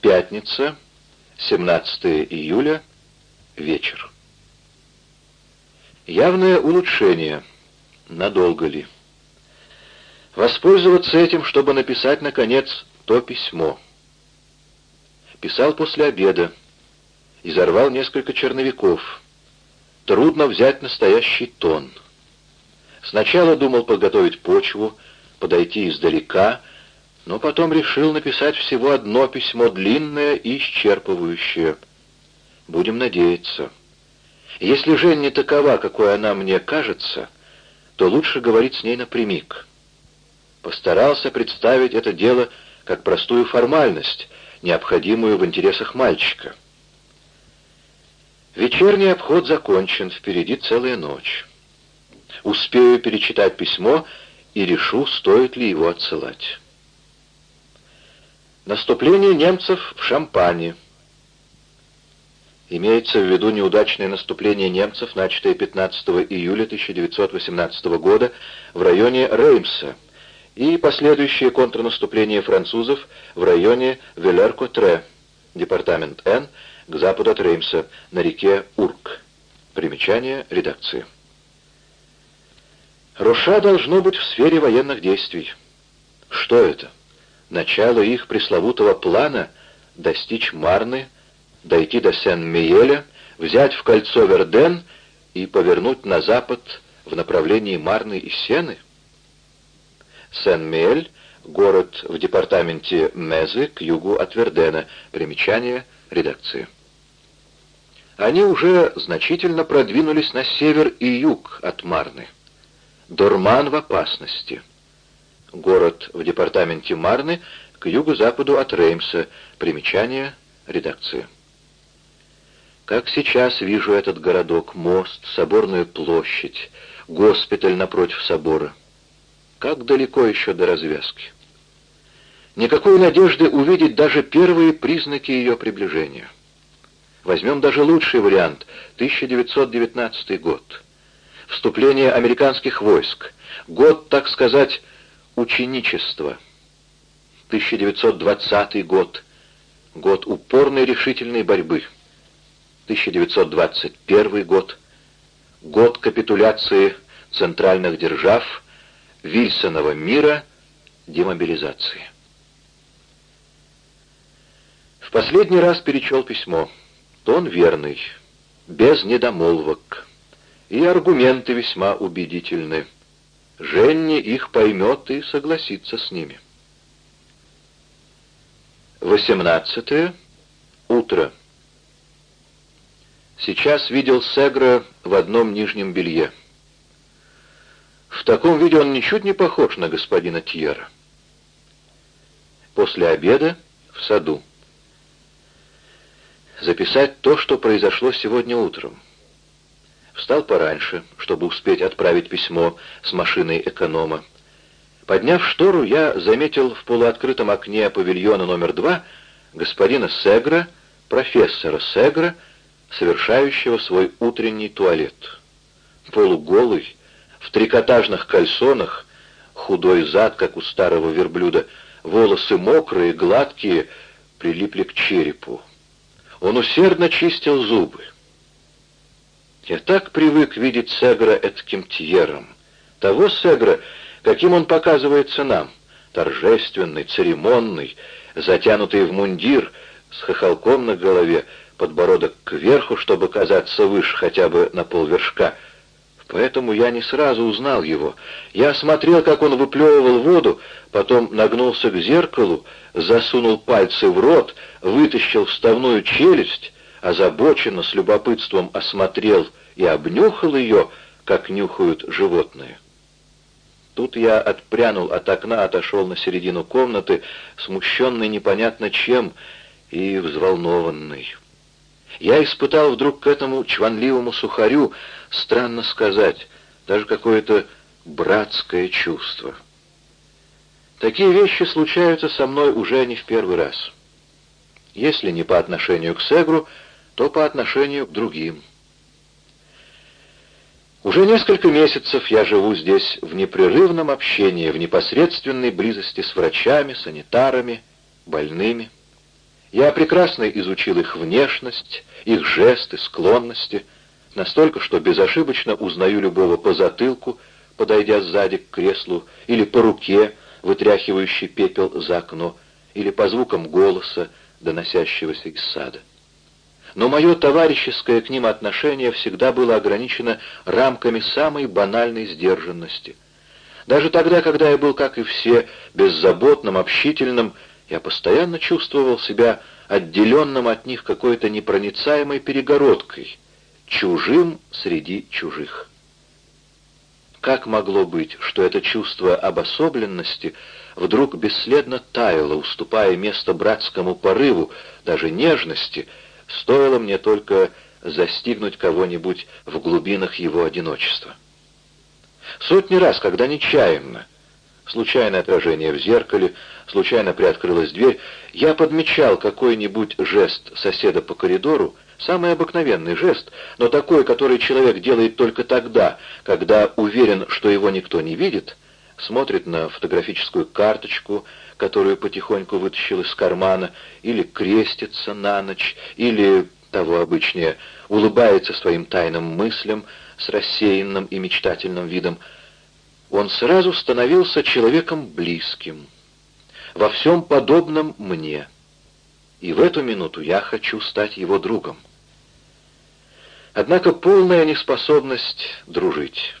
Пятница, 17 июля, вечер. Явное улучшение. Надолго ли? Воспользоваться этим, чтобы написать, наконец, то письмо. Писал после обеда. Изорвал несколько черновиков. Трудно взять настоящий тон. Сначала думал подготовить почву, подойти издалека, но потом решил написать всего одно письмо, длинное и исчерпывающее. Будем надеяться. Если Жень не такова, какой она мне кажется, то лучше говорить с ней напрямик. Постарался представить это дело как простую формальность, необходимую в интересах мальчика. Вечерний обход закончен, впереди целая ночь. Успею перечитать письмо и решу, стоит ли его отсылать. Наступление немцев в Шампане. Имеется в виду неудачное наступление немцев, начатое 15 июля 1918 года в районе Реймса, и последующее контрнаступление французов в районе Велер-Котре, департамент Н, к западу от Реймса, на реке Урк. Примечание редакции. Руша должно быть в сфере военных действий. Что это? Начало их пресловутого плана достичь Марны, дойти до Сен-Миеля, взять в кольцо Верден и повернуть на запад в направлении Марны и Сены? Сен-Миель — город в департаменте Мезы к югу от Вердена. Примечание редакции. Они уже значительно продвинулись на север и юг от Марны. Дорман в опасности. Город в департаменте Марны к юго-западу от Реймса. Примечание редакции. Как сейчас вижу этот городок, мост, соборную площадь, госпиталь напротив собора. Как далеко еще до развязки. Никакой надежды увидеть даже первые признаки ее приближения. Возьмем даже лучший вариант — 1919 год. Вступление американских войск. Год, так сказать, ученичества. 1920 год. Год упорной решительной борьбы. 1921 год. Год капитуляции центральных держав, Вильсонова мира, демобилизации. В последний раз перечел письмо. Тон верный, без недомолвок. И аргументы весьма убедительны. Женни их поймет и согласится с ними. 18. Утро. Сейчас видел Сегра в одном нижнем белье. В таком виде он ничуть не похож на господина Тьера. После обеда в саду записать то, что произошло сегодня утром. Встал пораньше, чтобы успеть отправить письмо с машиной эконома. Подняв штору, я заметил в полуоткрытом окне павильона номер два господина Сегра, профессора Сегра, совершающего свой утренний туалет. Полуголый, в трикотажных кальсонах, худой зад, как у старого верблюда, волосы мокрые, гладкие, прилипли к черепу. Он усердно чистил зубы. Я так привык видеть Сегра этким тьером. Того Сегра, каким он показывается нам, торжественный, церемонный, затянутый в мундир, с хохолком на голове, подбородок кверху, чтобы казаться выше хотя бы на полвершка. Поэтому я не сразу узнал его. Я смотрел, как он выплевывал воду, потом нагнулся к зеркалу, засунул пальцы в рот, вытащил вставную челюсть, озабоченно, с любопытством осмотрел и обнюхал ее, как нюхают животные. Тут я отпрянул от окна, отошел на середину комнаты, смущенный непонятно чем и взволнованный. Я испытал вдруг к этому чванливому сухарю, странно сказать, даже какое-то братское чувство. Такие вещи случаются со мной уже не в первый раз. Если не по отношению к Сегру, то по отношению к другим. Уже несколько месяцев я живу здесь в непрерывном общении, в непосредственной близости с врачами, санитарами, больными. Я прекрасно изучил их внешность, их жесты, склонности, настолько, что безошибочно узнаю любого по затылку, подойдя сзади к креслу, или по руке, вытряхивающей пепел за окно, или по звукам голоса, доносящегося из сада. Но мое товарищеское к ним отношение всегда было ограничено рамками самой банальной сдержанности. Даже тогда, когда я был, как и все, беззаботным, общительным, я постоянно чувствовал себя отделенным от них какой-то непроницаемой перегородкой, чужим среди чужих. Как могло быть, что это чувство обособленности вдруг бесследно таяло, уступая место братскому порыву, даже нежности, стоило мне только застигнуть кого-нибудь в глубинах его одиночества? Сотни раз, когда нечаянно, случайное отражение в зеркале, случайно приоткрылась дверь, я подмечал какой-нибудь жест соседа по коридору, самый обыкновенный жест, но такой, который человек делает только тогда, когда уверен, что его никто не видит, смотрит на фотографическую карточку, которую потихоньку вытащил из кармана, или крестится на ночь, или, того обычнее, улыбается своим тайным мыслям с рассеянным и мечтательным видом, он сразу становился человеком близким, во всем подобном мне. И в эту минуту я хочу стать его другом. Однако полная неспособность дружить.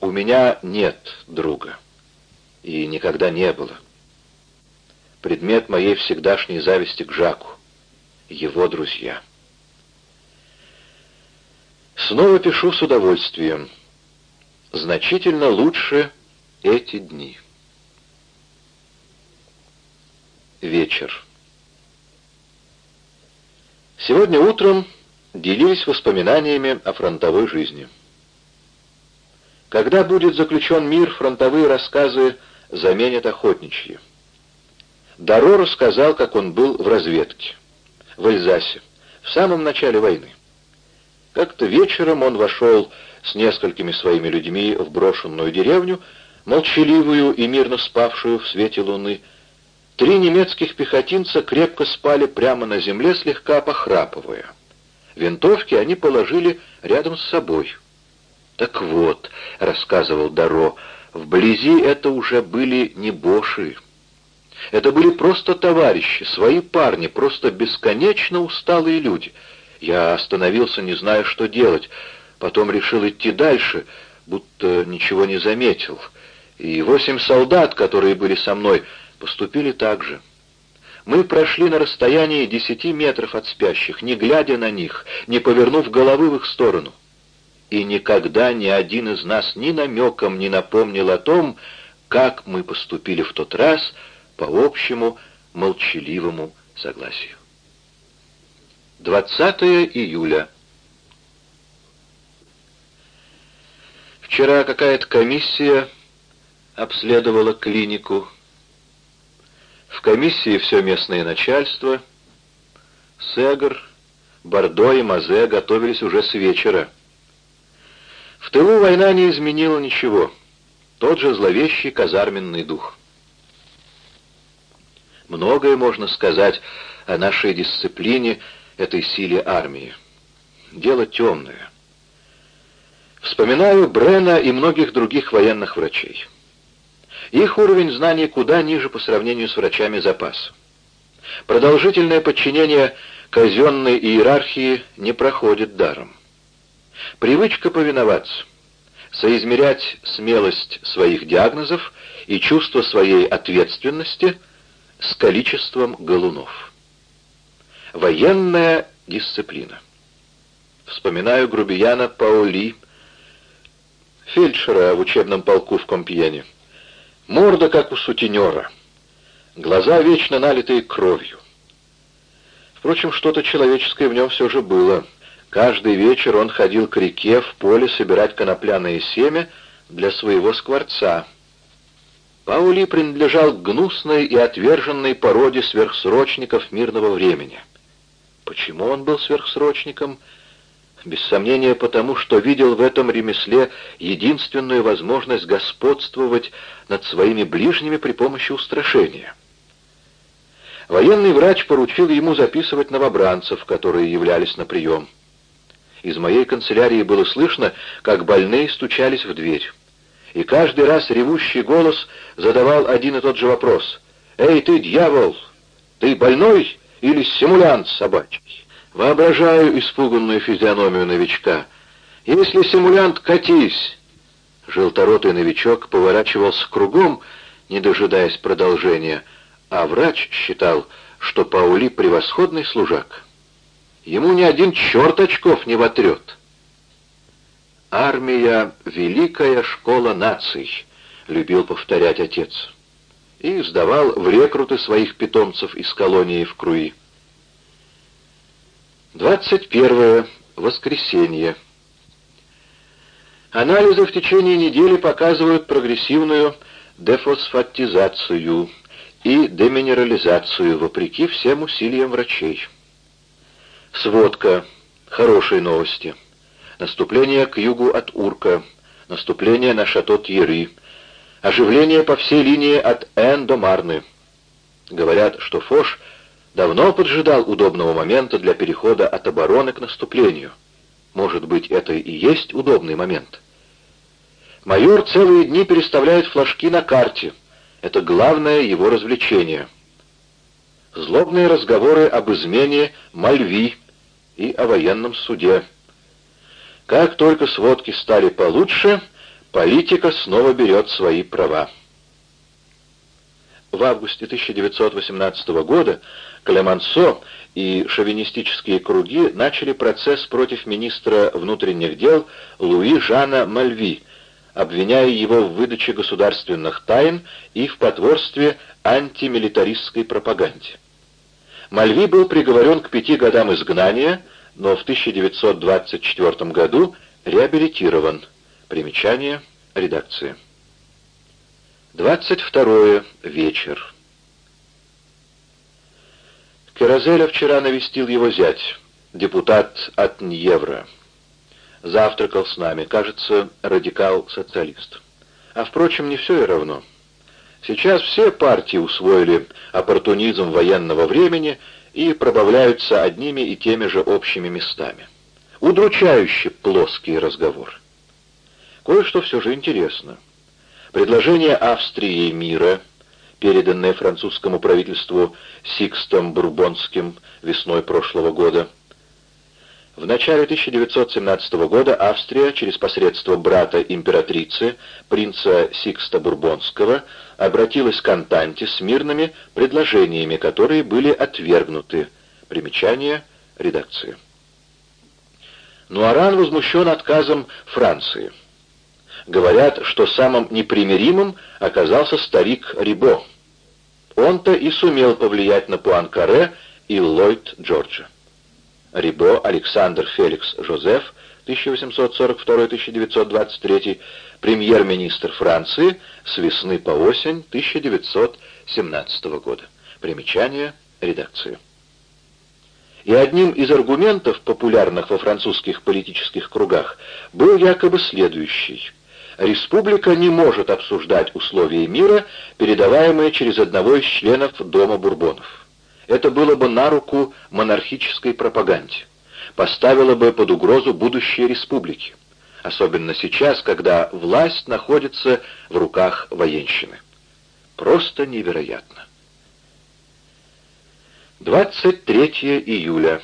У меня нет друга. И никогда не было. Предмет моей всегдашней зависти к Жаку. Его друзья. Снова пишу с удовольствием значительно лучше эти дни. Вечер. Сегодня утром делились воспоминаниями о фронтовой жизни. Когда будет заключен мир, фронтовые рассказы заменят охотничьи. Даро рассказал, как он был в разведке, в Эльзасе, в самом начале войны. Как-то вечером он вошел с несколькими своими людьми в брошенную деревню, молчаливую и мирно спавшую в свете луны. Три немецких пехотинца крепко спали прямо на земле, слегка похрапывая. Винтовки они положили рядом с собой. «Так вот», — рассказывал Даро, — «вблизи это уже были не боши. Это были просто товарищи, свои парни, просто бесконечно усталые люди. Я остановился, не зная, что делать. Потом решил идти дальше, будто ничего не заметил. И восемь солдат, которые были со мной, поступили так же. Мы прошли на расстоянии десяти метров от спящих, не глядя на них, не повернув головы в их сторону. И никогда ни один из нас ни намеком не напомнил о том, как мы поступили в тот раз по общему молчаливому согласию. 20 июля Вчера какая-то комиссия обследовала клинику. В комиссии все местное начальство. Сегр, Бордо и Мазе готовились уже с вечера. В тылу война не изменила ничего. Тот же зловещий казарменный дух. Многое можно сказать о нашей дисциплине, этой силе армии. Дело темное. Вспоминаю Брена и многих других военных врачей. Их уровень знаний куда ниже по сравнению с врачами запаса. Продолжительное подчинение казенной иерархии не проходит даром. Привычка повиноваться, соизмерять смелость своих диагнозов и чувство своей ответственности с количеством галунов. Военная дисциплина. Вспоминаю Грубияна Паули, фельдшера в учебном полку в Компьене. Морда, как у сутенера. Глаза вечно налитые кровью. Впрочем, что-то человеческое в нем все же было. Каждый вечер он ходил к реке в поле собирать конопляное семя для своего скворца. Паули принадлежал к гнусной и отверженной породе сверхсрочников мирного времени. Почему он был сверхсрочником — без сомнения потому, что видел в этом ремесле единственную возможность господствовать над своими ближними при помощи устрашения. Военный врач поручил ему записывать новобранцев, которые являлись на прием. Из моей канцелярии было слышно, как больные стучались в дверь. И каждый раз ревущий голос задавал один и тот же вопрос. «Эй, ты, дьявол! Ты больной или симулянт собачий?» Воображаю испуганную физиономию новичка. «Если симулянт, катись!» Желторотый новичок поворачивался кругом, не дожидаясь продолжения, а врач считал, что Паули превосходный служак. Ему ни один черт очков не вотрет. «Армия — великая школа наций», — любил повторять отец. И сдавал в рекруты своих питомцев из колонии в Круи. 21. Воскресенье. Анализы в течение недели показывают прогрессивную дефосфатизацию и деминерализацию, вопреки всем усилиям врачей. Сводка. Хорошие новости. Наступление к югу от Урка. Наступление на шато Тьеры. Оживление по всей линии от Эн до Марны. Говорят, что Фош давно поджидал удобного момента для перехода от обороны к наступлению. Может быть, это и есть удобный момент. Майор целые дни переставляет флажки на карте. Это главное его развлечение. Злобные разговоры об измене Мальви и о военном суде. Как только сводки стали получше, политика снова берет свои права. В августе 1918 года Клемансо и шовинистические круги начали процесс против министра внутренних дел Луи Жана Мальви, обвиняя его в выдаче государственных тайн и в потворстве антимилитаристской пропаганде. Мальви был приговорен к пяти годам изгнания, но в 1924 году реабилитирован. Примечание редакции. 22 вечер. Керазеля вчера навестил его зять, депутат от Ньевра завтракал с нами, кажется, радикал-социалист. А впрочем, не все и равно. Сейчас все партии усвоили оппортунизм военного времени и пробавляются одними и теми же общими местами. Удручающе плоский разговор. Кое-что все же интересно. Предложение Австрии мира, переданное французскому правительству Сикстом Бурбонским весной прошлого года, в начале 1917 года Австрия через посредство брата императрицы, принца Сикста Бурбонского, обратилась к Антанте с мирными предложениями, которые были отвергнуты. Примечание редакции. Нуаран возмущен отказом Франции. Говорят, что самым непримиримым оказался старик Рибо. Он-то и сумел повлиять на Пуанкаре и Ллойд Джорджа. Рибо Александр Феликс Жозеф, 1842-1923, премьер-министр Франции с весны по осень 1917 года. Примечание редакции. И одним из аргументов, популярных во французских политических кругах, был якобы следующий. Республика не может обсуждать условия мира, передаваемые через одного из членов Дома Бурбонов. Это было бы на руку монархической пропаганде, поставило бы под угрозу будущее республики, особенно сейчас, когда власть находится в руках военщины. Просто невероятно. 23 июля.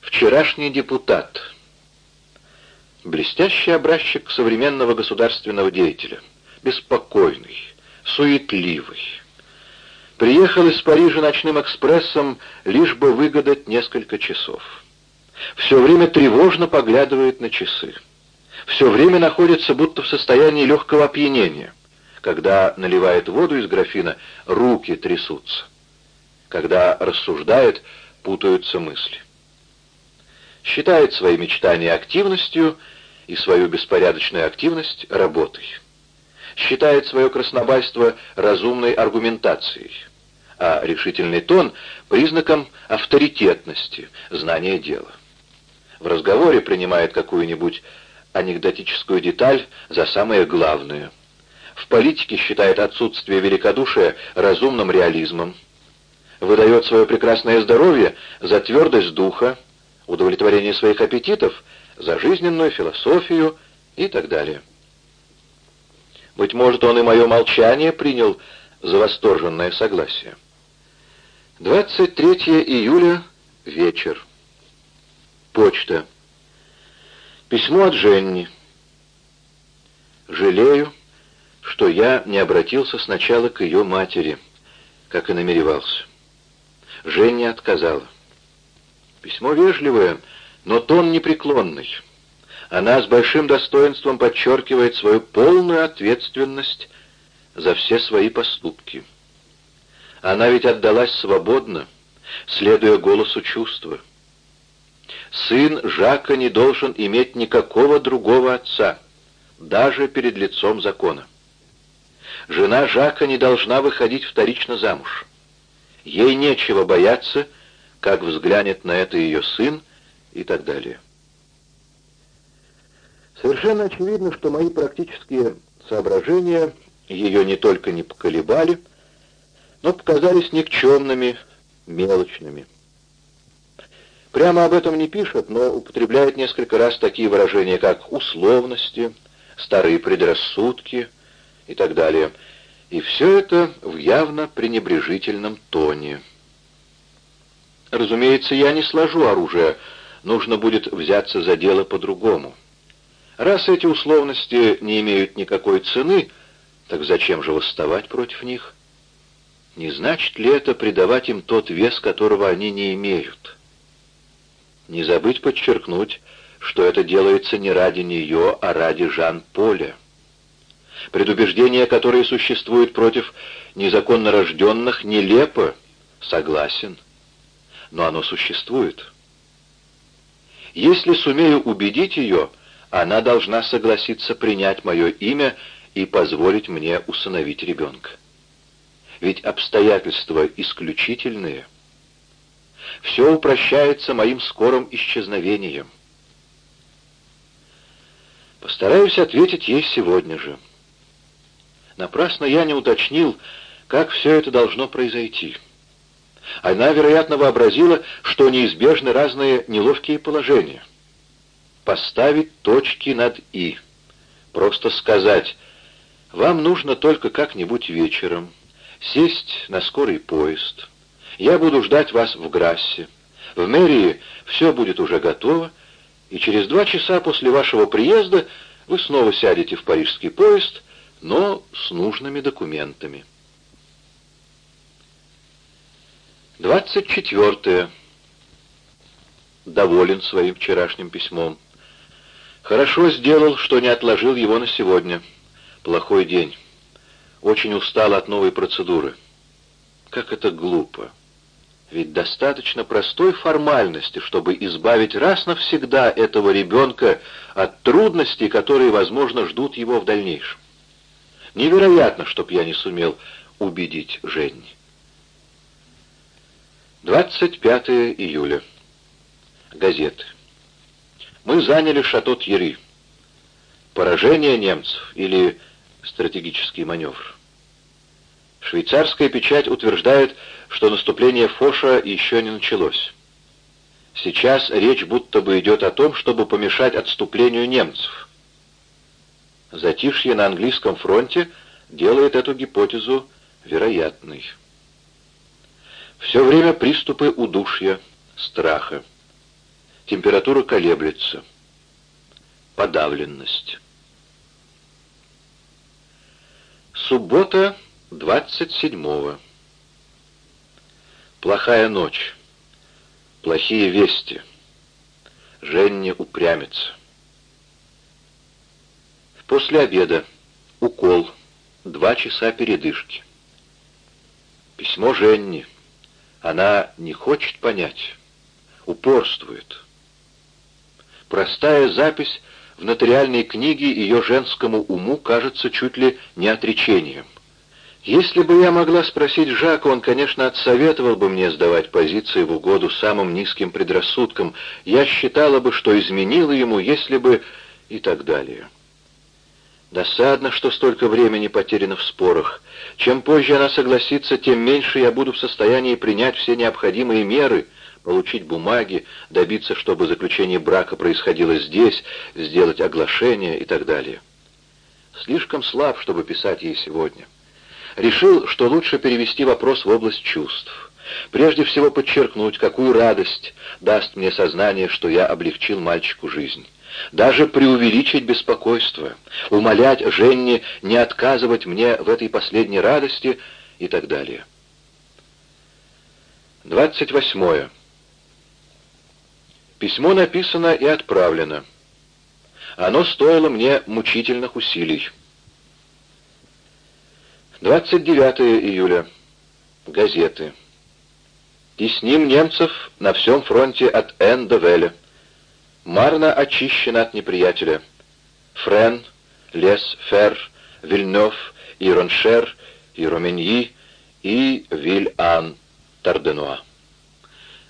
Вчерашний депутат. Блестящий образчик современного государственного деятеля. Беспокойный, суетливый, Приехал из Парижа ночным экспрессом, лишь бы выгадать несколько часов. Все время тревожно поглядывает на часы. Все время находится будто в состоянии легкого опьянения. Когда наливает воду из графина, руки трясутся. Когда рассуждает, путаются мысли. Считает свои мечтания активностью и свою беспорядочную активность работой. Считает свое краснобайство разумной аргументацией а решительный тон — признаком авторитетности, знания дела. В разговоре принимает какую-нибудь анекдотическую деталь за самое главное. В политике считает отсутствие великодушия разумным реализмом. выдает свое прекрасное здоровье за твердость духа, удовлетворение своих аппетитов, за жизненную философию и так далее. Быть может, он и мое молчание принял за восторженное согласие. 23 июля, вечер. Почта. Письмо от Женни. Жалею, что я не обратился сначала к ее матери, как и намеревался. Женя отказала. Письмо вежливое, но тон непреклонный. Она с большим достоинством подчеркивает свою полную ответственность за все свои поступки. Она ведь отдалась свободно, следуя голосу чувства. Сын Жака не должен иметь никакого другого отца, даже перед лицом закона. Жена Жака не должна выходить вторично замуж. Ей нечего бояться, как взглянет на это ее сын и так далее. Совершенно очевидно, что мои практические соображения ее не только не поколебали, но показались никчемными, мелочными. Прямо об этом не пишет, но употребляет несколько раз такие выражения, как условности, старые предрассудки и так далее. И все это в явно пренебрежительном тоне. Разумеется, я не сложу оружие, нужно будет взяться за дело по-другому. Раз эти условности не имеют никакой цены, так зачем же восставать против них? Не значит ли это придавать им тот вес, которого они не имеют? Не забыть подчеркнуть, что это делается не ради нее, а ради Жан-Поля. Предубеждение, которое существует против незаконно рожденных, нелепо, согласен, но оно существует. Если сумею убедить ее, она должна согласиться принять мое имя и позволить мне усыновить ребенка. Ведь обстоятельства исключительные. Все упрощается моим скорым исчезновением. Постараюсь ответить ей сегодня же. Напрасно я не уточнил, как все это должно произойти. Она, вероятно, вообразила, что неизбежны разные неловкие положения. Поставить точки над «и». Просто сказать «Вам нужно только как-нибудь вечером сесть на скорый поезд. Я буду ждать вас в Грассе. В мэрии все будет уже готово, и через два часа после вашего приезда вы снова сядете в парижский поезд, но с нужными документами. 24. Доволен своим вчерашним письмом. Хорошо сделал, что не отложил его на сегодня. Плохой день. Очень устал от новой процедуры. Как это глупо. Ведь достаточно простой формальности, чтобы избавить раз навсегда этого ребенка от трудностей, которые, возможно, ждут его в дальнейшем. Невероятно, чтоб я не сумел убедить Женни. 25 июля. Газеты. Мы заняли шато Тьерри. Поражение немцев или стратегический маневр. Швейцарская печать утверждает, что наступление Фоша еще не началось. Сейчас речь будто бы идет о том, чтобы помешать отступлению немцев. Затишье на английском фронте делает эту гипотезу вероятной. Все время приступы удушья, страха. Температура колеблется. Подавленность. Суббота, 27-го. Плохая ночь. Плохие вести. Женни упрямится. После обеда. Укол. Два часа передышки. Письмо Женни. Она не хочет понять. Упорствует. Простая запись в нотариальной книге ее женскому уму кажется чуть ли не отречением. Если бы я могла спросить Жака, он, конечно, отсоветовал бы мне сдавать позиции в угоду самым низким предрассудкам. Я считала бы, что изменила ему, если бы... и так далее. Досадно, что столько времени потеряно в спорах. Чем позже она согласится, тем меньше я буду в состоянии принять все необходимые меры, получить бумаги, добиться, чтобы заключение брака происходило здесь, сделать оглашение и так далее. Слишком слаб, чтобы писать ей сегодня. Решил, что лучше перевести вопрос в область чувств. Прежде всего подчеркнуть, какую радость даст мне сознание, что я облегчил мальчику жизнь даже преувеличить беспокойство, умолять Женне не отказывать мне в этой последней радости и так далее. 28. Письмо написано и отправлено. Оно стоило мне мучительных усилий. 29 июля. Газеты. Тесним немцев на всем фронте от Н до Веля. Марна очищена от неприятеля. Френ, Лес, Фер, Вильнёв, и Роншер, и Роменьи, и Виль-Ан, Тарденуа.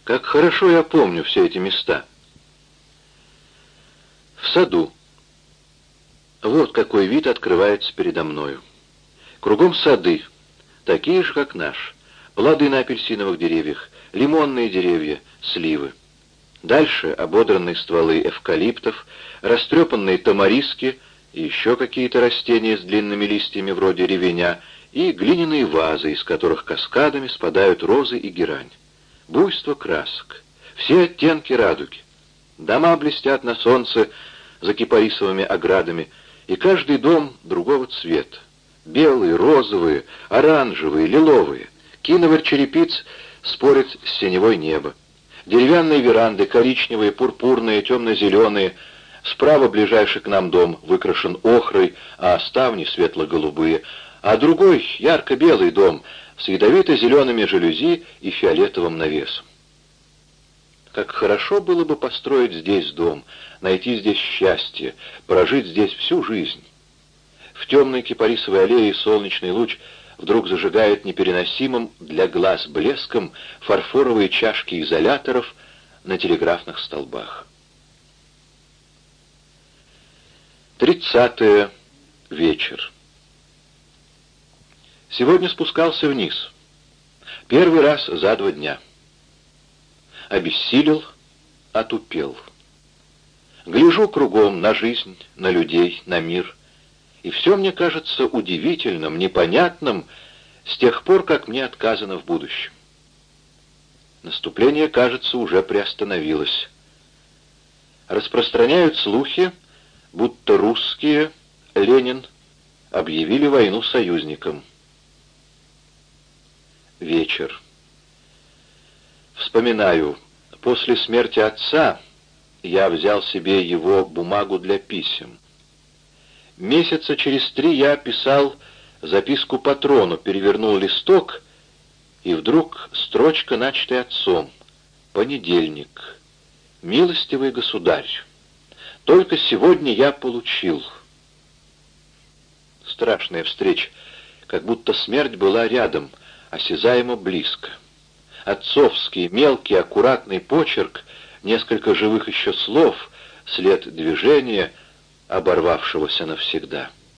Как хорошо я помню все эти места. В саду. Вот какой вид открывается передо мною. Кругом сады, такие же, как наш. Плоды на апельсиновых деревьях, лимонные деревья, сливы. Дальше ободранные стволы эвкалиптов, растрепанные тамариски еще какие-то растения с длинными листьями вроде ревеня и глиняные вазы, из которых каскадами спадают розы и герань. Буйство красок, все оттенки радуги. Дома блестят на солнце за кипарисовыми оградами, и каждый дом другого цвета. Белые, розовые, оранжевые, лиловые. Киновар черепиц спорит с синевой неба. Деревянные веранды, коричневые, пурпурные, темно-зеленые. Справа ближайший к нам дом выкрашен охрой, а ставни светло-голубые. А другой — ярко-белый дом с ядовито-зелеными жалюзи и фиолетовым навесом. Как хорошо было бы построить здесь дом, найти здесь счастье, прожить здесь всю жизнь. В темной кипарисовой аллее солнечный луч — вдруг зажигает непереносимым для глаз блеском фарфоровые чашки изоляторов на телеграфных столбах. Тридцатое. Вечер. Сегодня спускался вниз. Первый раз за два дня. Обессилел, отупел. Гляжу кругом на жизнь, на людей, на мир — и все мне кажется удивительным, непонятным с тех пор, как мне отказано в будущем. Наступление, кажется, уже приостановилось. Распространяют слухи, будто русские, Ленин, объявили войну союзникам. Вечер. Вспоминаю, после смерти отца я взял себе его бумагу для писем. Месяца через три я писал записку патрону, перевернул листок, и вдруг строчка, начатая отцом. Понедельник. Милостивый государь, только сегодня я получил. Страшная встреча, как будто смерть была рядом, осязаемо близко. Отцовский, мелкий, аккуратный почерк, несколько живых еще слов, след движения — оборвавшегося навсегда.